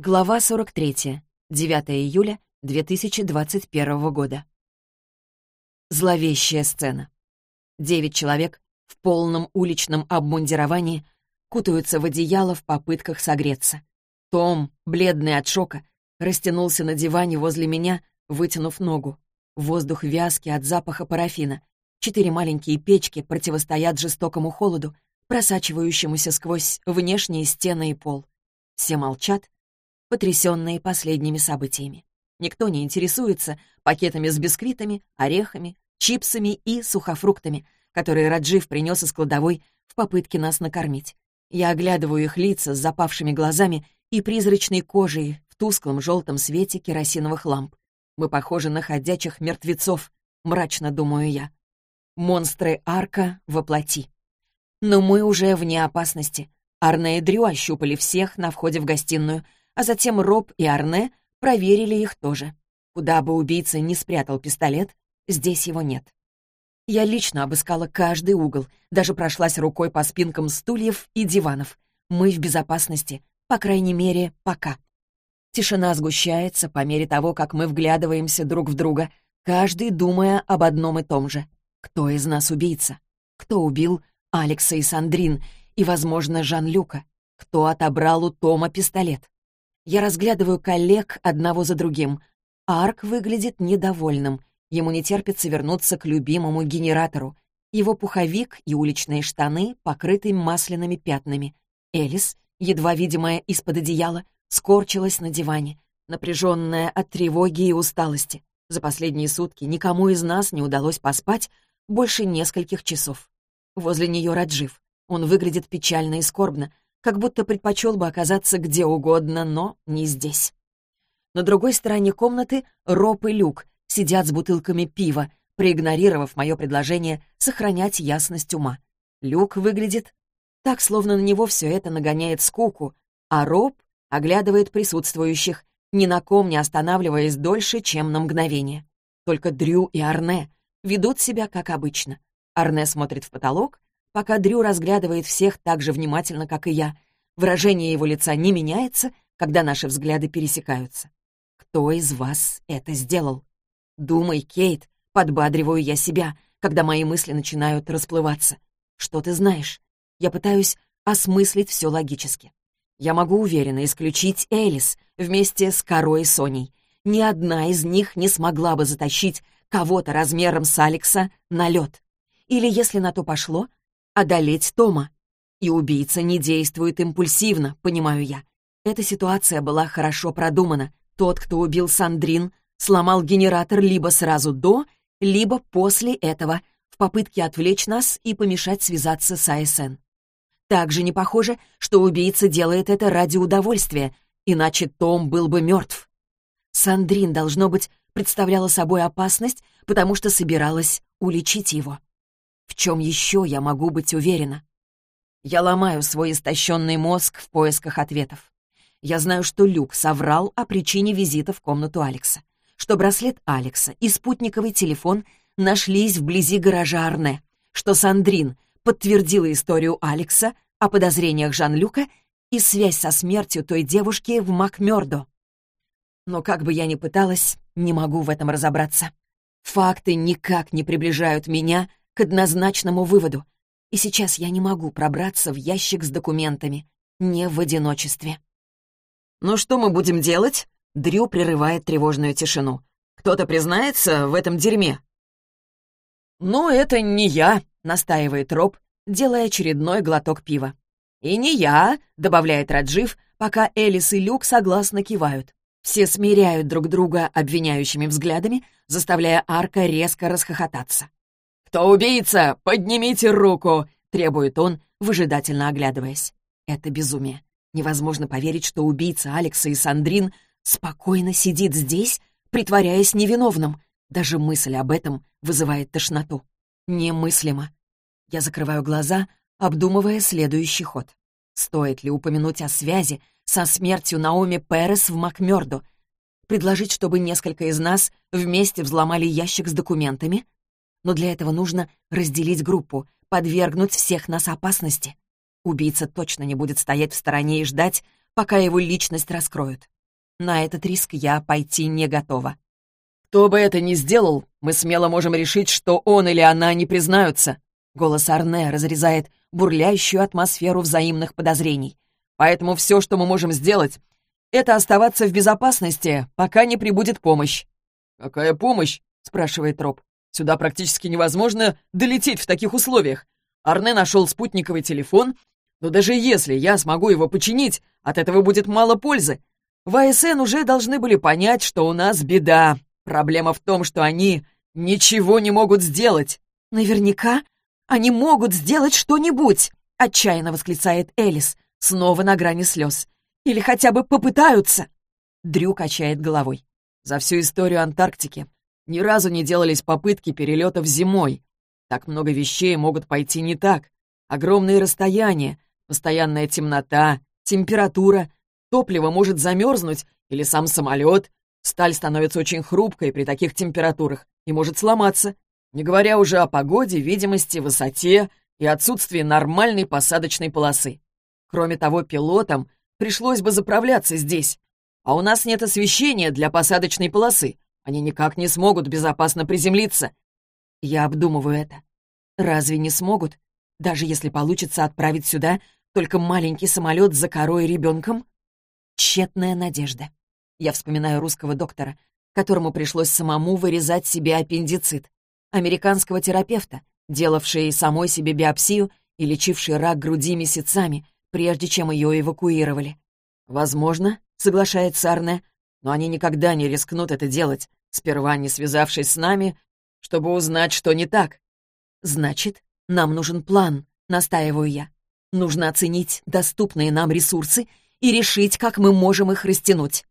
Глава 43. 9 июля 2021 года. Зловещая сцена. Девять человек в полном уличном обмундировании кутаются в одеяло в попытках согреться. Том, бледный от шока, растянулся на диване возле меня, вытянув ногу. Воздух вязкий от запаха парафина. Четыре маленькие печки противостоят жестокому холоду, просачивающемуся сквозь внешние стены и пол. Все молчат, потрясенные последними событиями. Никто не интересуется пакетами с бисквитами, орехами, чипсами и сухофруктами, которые Раджив принес из кладовой в попытке нас накормить. Я оглядываю их лица с запавшими глазами и призрачной кожей в тусклом желтом свете керосиновых ламп. Мы похожи на ходячих мертвецов, мрачно думаю я. Монстры арка воплоти. Но мы уже вне опасности. Арне и Дрю ощупали всех на входе в гостиную — а затем Роб и Арне проверили их тоже. Куда бы убийца не спрятал пистолет, здесь его нет. Я лично обыскала каждый угол, даже прошлась рукой по спинкам стульев и диванов. Мы в безопасности, по крайней мере, пока. Тишина сгущается по мере того, как мы вглядываемся друг в друга, каждый думая об одном и том же. Кто из нас убийца? Кто убил Алекса и Сандрин и, возможно, Жан-Люка? Кто отобрал у Тома пистолет? Я разглядываю коллег одного за другим. Арк выглядит недовольным. Ему не терпится вернуться к любимому генератору. Его пуховик и уличные штаны покрыты масляными пятнами. Элис, едва видимая из-под одеяла, скорчилась на диване, напряженная от тревоги и усталости. За последние сутки никому из нас не удалось поспать больше нескольких часов. Возле нее Раджив. Он выглядит печально и скорбно, как будто предпочел бы оказаться где угодно, но не здесь. На другой стороне комнаты Роб и Люк сидят с бутылками пива, проигнорировав мое предложение сохранять ясность ума. Люк выглядит так, словно на него все это нагоняет скуку, а Роб оглядывает присутствующих, ни на ком не останавливаясь дольше, чем на мгновение. Только Дрю и Арне ведут себя как обычно. Арне смотрит в потолок, пока Дрю разглядывает всех так же внимательно, как и я. Выражение его лица не меняется, когда наши взгляды пересекаются. Кто из вас это сделал? Думай, Кейт, подбадриваю я себя, когда мои мысли начинают расплываться. Что ты знаешь? Я пытаюсь осмыслить все логически. Я могу уверенно исключить Элис вместе с Карой и Соней. Ни одна из них не смогла бы затащить кого-то размером с Алекса на лед. Или, если на то пошло, одолеть Тома. И убийца не действует импульсивно, понимаю я. Эта ситуация была хорошо продумана. Тот, кто убил Сандрин, сломал генератор либо сразу до, либо после этого, в попытке отвлечь нас и помешать связаться с АСН. Также не похоже, что убийца делает это ради удовольствия, иначе Том был бы мертв. Сандрин, должно быть, представляла собой опасность, потому что собиралась уличить его. В чем еще я могу быть уверена? Я ломаю свой истощенный мозг в поисках ответов. Я знаю, что Люк соврал о причине визита в комнату Алекса, что браслет Алекса и спутниковый телефон нашлись вблизи гаража Арне, что Сандрин подтвердила историю Алекса о подозрениях Жан-Люка и связь со смертью той девушки в Макмёрдо. Но как бы я ни пыталась, не могу в этом разобраться. Факты никак не приближают меня к однозначному выводу. И сейчас я не могу пробраться в ящик с документами. Не в одиночестве. «Ну что мы будем делать?» Дрю прерывает тревожную тишину. «Кто-то признается в этом дерьме?» «Ну, это не я», — настаивает Роб, делая очередной глоток пива. «И не я», — добавляет Раджив, пока Элис и Люк согласно кивают. Все смиряют друг друга обвиняющими взглядами, заставляя Арка резко расхохотаться. «Кто убийца? Поднимите руку!» — требует он, выжидательно оглядываясь. Это безумие. Невозможно поверить, что убийца Алекса и Сандрин спокойно сидит здесь, притворяясь невиновным. Даже мысль об этом вызывает тошноту. Немыслимо. Я закрываю глаза, обдумывая следующий ход. Стоит ли упомянуть о связи со смертью Наоми Перес в Макмёрду? Предложить, чтобы несколько из нас вместе взломали ящик с документами? Но для этого нужно разделить группу, подвергнуть всех нас опасности. Убийца точно не будет стоять в стороне и ждать, пока его личность раскроют. На этот риск я пойти не готова. «Кто бы это ни сделал, мы смело можем решить, что он или она не признаются». Голос Арне разрезает бурлящую атмосферу взаимных подозрений. «Поэтому все, что мы можем сделать, это оставаться в безопасности, пока не прибудет помощь». «Какая помощь?» — спрашивает Роб. «Сюда практически невозможно долететь в таких условиях. Арне нашел спутниковый телефон, но даже если я смогу его починить, от этого будет мало пользы. В АСН уже должны были понять, что у нас беда. Проблема в том, что они ничего не могут сделать. Наверняка они могут сделать что-нибудь, отчаянно восклицает Элис, снова на грани слез. Или хотя бы попытаются. Дрю качает головой. За всю историю Антарктики ни разу не делались попытки перелетов зимой. Так много вещей могут пойти не так. Огромные расстояния, постоянная темнота, температура, топливо может замерзнуть или сам самолет, Сталь становится очень хрупкой при таких температурах и может сломаться, не говоря уже о погоде, видимости, высоте и отсутствии нормальной посадочной полосы. Кроме того, пилотам пришлось бы заправляться здесь. А у нас нет освещения для посадочной полосы. Они никак не смогут безопасно приземлиться. Я обдумываю это. Разве не смогут, даже если получится отправить сюда только маленький самолет за корой и ребенком? Тщетная надежда. Я вспоминаю русского доктора, которому пришлось самому вырезать себе аппендицит, американского терапевта, делавший самой себе биопсию и лечивший рак груди месяцами, прежде чем ее эвакуировали. «Возможно», — соглашается Арне, «но они никогда не рискнут это делать, сперва не связавшись с нами, чтобы узнать, что не так». «Значит, нам нужен план», — настаиваю я. «Нужно оценить доступные нам ресурсы и решить, как мы можем их растянуть.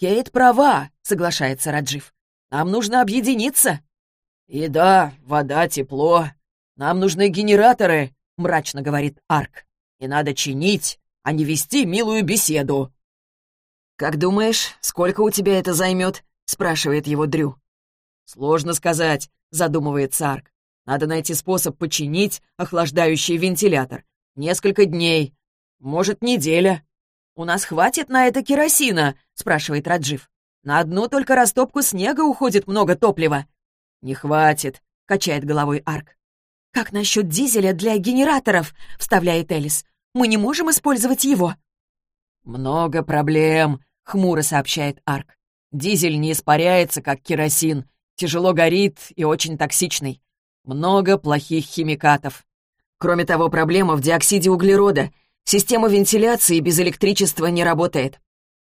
«Кейт права», — соглашается Раджив. «Нам нужно объединиться». «Еда, вода, тепло. Нам нужны генераторы», — мрачно говорит Арк. «И надо чинить, а не вести милую беседу». «Как думаешь, сколько у тебя это займет?» — спрашивает его Дрю. «Сложно сказать», — задумывается Арк. «Надо найти способ починить охлаждающий вентилятор. Несколько дней, может, неделя». «У нас хватит на это керосина?» — спрашивает Раджив. «На одну только растопку снега уходит много топлива». «Не хватит», — качает головой Арк. «Как насчет дизеля для генераторов?» — вставляет Элис. «Мы не можем использовать его». «Много проблем», — хмуро сообщает Арк. «Дизель не испаряется, как керосин, тяжело горит и очень токсичный. Много плохих химикатов. Кроме того, проблема в диоксиде углерода. Система вентиляции без электричества не работает.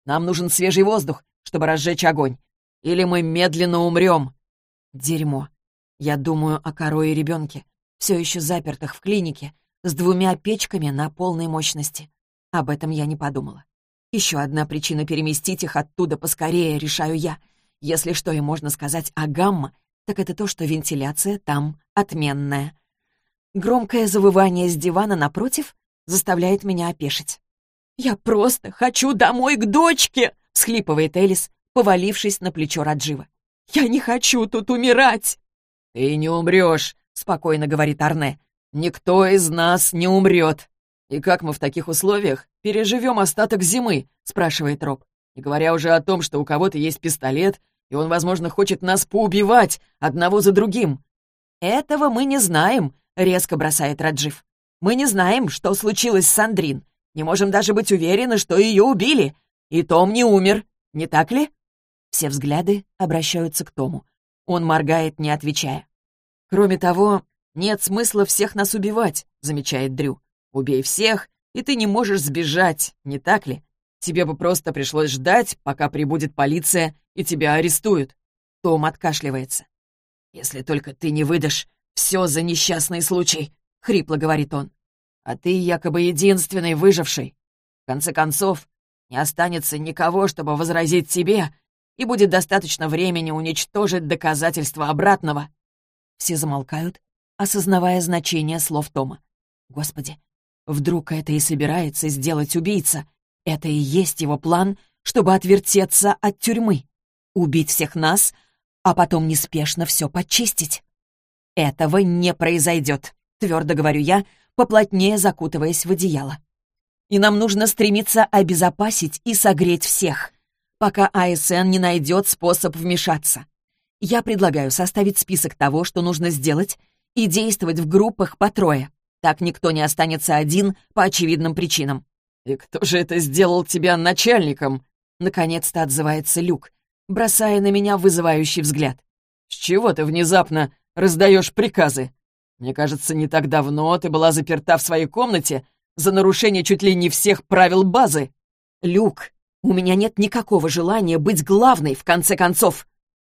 Нам нужен свежий воздух, чтобы разжечь огонь. Или мы медленно умрем. Дерьмо. Я думаю о коро и ребенке, все еще запертых в клинике, с двумя печками на полной мощности. Об этом я не подумала. Еще одна причина переместить их оттуда поскорее, решаю я. Если что и можно сказать о гамма, так это то, что вентиляция там отменная. Громкое завывание с дивана напротив заставляет меня опешить. «Я просто хочу домой к дочке!» — схлипывает Элис, повалившись на плечо Раджива. «Я не хочу тут умирать!» «Ты не умрешь!» — спокойно говорит Арне. «Никто из нас не умрет!» «И как мы в таких условиях переживем остаток зимы?» — спрашивает Роб. «Не говоря уже о том, что у кого-то есть пистолет, и он, возможно, хочет нас поубивать одного за другим». «Этого мы не знаем», — резко бросает Раджив. Мы не знаем, что случилось с Сандрин. Не можем даже быть уверены, что ее убили. И Том не умер, не так ли?» Все взгляды обращаются к Тому. Он моргает, не отвечая. «Кроме того, нет смысла всех нас убивать», — замечает Дрю. «Убей всех, и ты не можешь сбежать, не так ли? Тебе бы просто пришлось ждать, пока прибудет полиция и тебя арестуют». Том откашливается. «Если только ты не выдашь все за несчастный случай», — хрипло говорит он. «А ты якобы единственный выживший. В конце концов, не останется никого, чтобы возразить тебе, и будет достаточно времени уничтожить доказательства обратного». Все замолкают, осознавая значение слов Тома. «Господи, вдруг это и собирается сделать убийца? Это и есть его план, чтобы отвертеться от тюрьмы, убить всех нас, а потом неспешно все почистить?» Этого не произойдет. — твердо говорю я, поплотнее закутываясь в одеяло. и нам нужно стремиться обезопасить и согреть всех, пока АСН не найдет способ вмешаться. Я предлагаю составить список того, что нужно сделать, и действовать в группах по трое. Так никто не останется один по очевидным причинам. «И кто же это сделал тебя начальником?» Наконец-то отзывается Люк, бросая на меня вызывающий взгляд. «С чего ты внезапно раздаешь приказы? Мне кажется, не так давно ты была заперта в своей комнате за нарушение чуть ли не всех правил базы». «Люк, у меня нет никакого желания быть главной, в конце концов».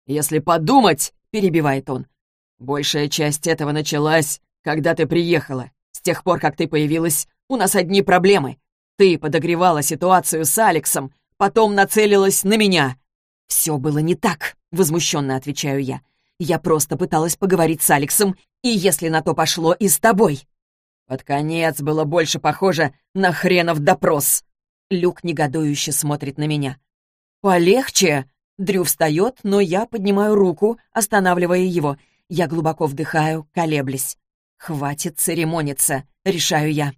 «Если подумать», — перебивает он, — «большая часть этого началась, когда ты приехала. Тех пор, как ты появилась, у нас одни проблемы. Ты подогревала ситуацию с Алексом, потом нацелилась на меня». «Все было не так», — возмущенно отвечаю я. «Я просто пыталась поговорить с Алексом, и если на то пошло, и с тобой». Под конец было больше похоже на хренов допрос. Люк негодующе смотрит на меня. «Полегче!» Дрю встает, но я поднимаю руку, останавливая его. Я глубоко вдыхаю, колеблясь. «Хватит церемониться», — решаю я.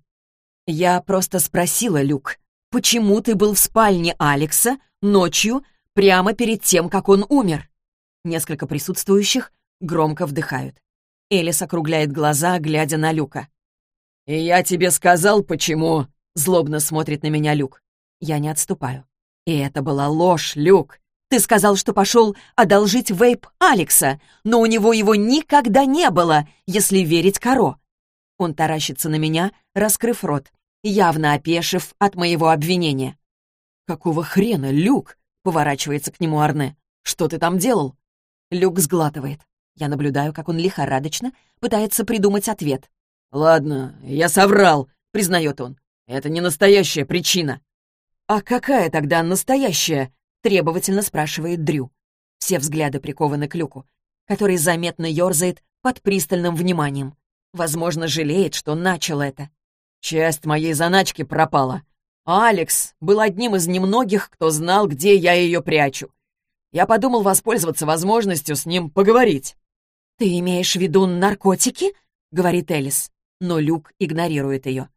Я просто спросила, Люк, почему ты был в спальне Алекса ночью, прямо перед тем, как он умер? Несколько присутствующих громко вдыхают. Элис округляет глаза, глядя на Люка. «И я тебе сказал, почему?» — злобно смотрит на меня Люк. Я не отступаю. «И это была ложь, Люк. Ты сказал, что пошел одолжить вейп Алекса, но у него его никогда не было, если верить Каро». Он таращится на меня, раскрыв рот, явно опешив от моего обвинения. «Какого хрена, Люк?» — поворачивается к нему Арне. «Что ты там делал?» Люк сглатывает. Я наблюдаю, как он лихорадочно пытается придумать ответ. «Ладно, я соврал», — признает он. «Это не настоящая причина». «А какая тогда настоящая?» — требовательно спрашивает Дрю. Все взгляды прикованы к Люку, который заметно ерзает под пристальным вниманием. Возможно, жалеет, что начал это. Часть моей заначки пропала. Алекс был одним из немногих, кто знал, где я ее прячу. Я подумал воспользоваться возможностью с ним поговорить. «Ты имеешь в виду наркотики?» — говорит Элис, но Люк игнорирует ее.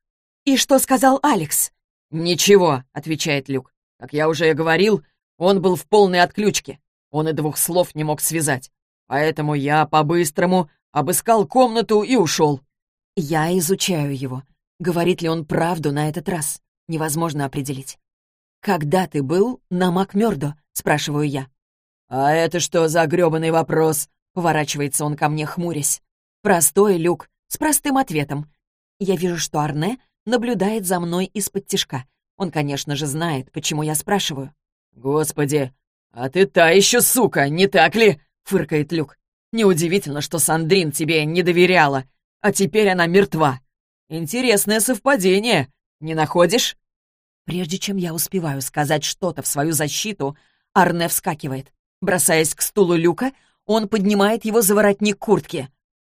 «И что сказал Алекс?» «Ничего», — отвечает Люк. «Как я уже говорил, он был в полной отключке. Он и двух слов не мог связать. Поэтому я по-быстрому обыскал комнату и ушел». Я изучаю его. Говорит ли он правду на этот раз? Невозможно определить. «Когда ты был на Макмёрдо?» — спрашиваю я. «А это что за грёбаный вопрос?» — поворачивается он ко мне, хмурясь. «Простой, Люк, с простым ответом. Я вижу, что Арне наблюдает за мной из-под тишка. Он, конечно же, знает, почему я спрашиваю. «Господи, а ты та еще сука, не так ли?» — фыркает Люк. «Неудивительно, что Сандрин тебе не доверяла, а теперь она мертва. Интересное совпадение, не находишь?» Прежде чем я успеваю сказать что-то в свою защиту, Арне вскакивает. Бросаясь к стулу Люка, он поднимает его за воротник куртки.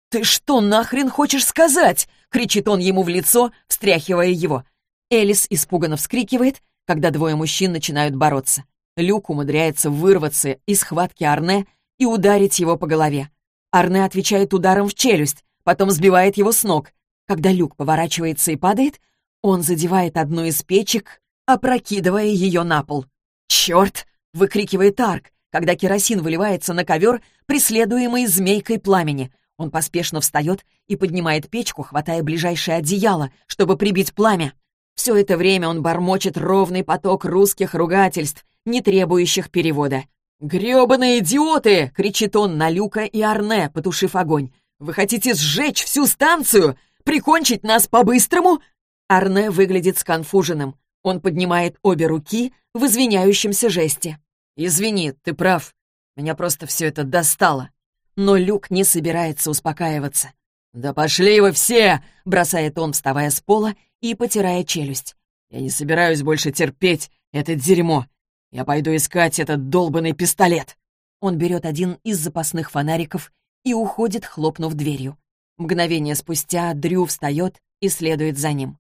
«Ты что нахрен хочешь сказать?» — кричит он ему в лицо, встряхивая его. Элис испуганно вскрикивает, когда двое мужчин начинают бороться. Люк умудряется вырваться из схватки Арне и ударить его по голове. Арне отвечает ударом в челюсть, потом сбивает его с ног. Когда Люк поворачивается и падает, он задевает одну из печек, опрокидывая ее на пол. «Черт!» — выкрикивает Арк, когда керосин выливается на ковер, преследуемый змейкой пламени. Он поспешно встает и поднимает печку, хватая ближайшее одеяло, чтобы прибить пламя. Все это время он бормочет ровный поток русских ругательств, не требующих перевода. «Грёбаные идиоты!» — кричит он на Люка и Арне, потушив огонь. «Вы хотите сжечь всю станцию? Прикончить нас по-быстрому?» Арне выглядит сконфуженным. Он поднимает обе руки в извиняющемся жесте. «Извини, ты прав. Меня просто все это достало». Но Люк не собирается успокаиваться. «Да пошли вы все!» — бросает он, вставая с пола и потирая челюсть. «Я не собираюсь больше терпеть это дерьмо. Я пойду искать этот долбанный пистолет». Он берет один из запасных фонариков и уходит, хлопнув дверью. Мгновение спустя Дрю встает и следует за ним.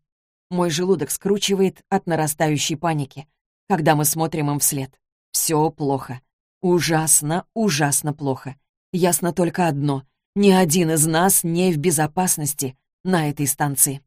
Мой желудок скручивает от нарастающей паники, когда мы смотрим им вслед. Все плохо. Ужасно, ужасно плохо. Ясно только одно. Ни один из нас не в безопасности на этой станции.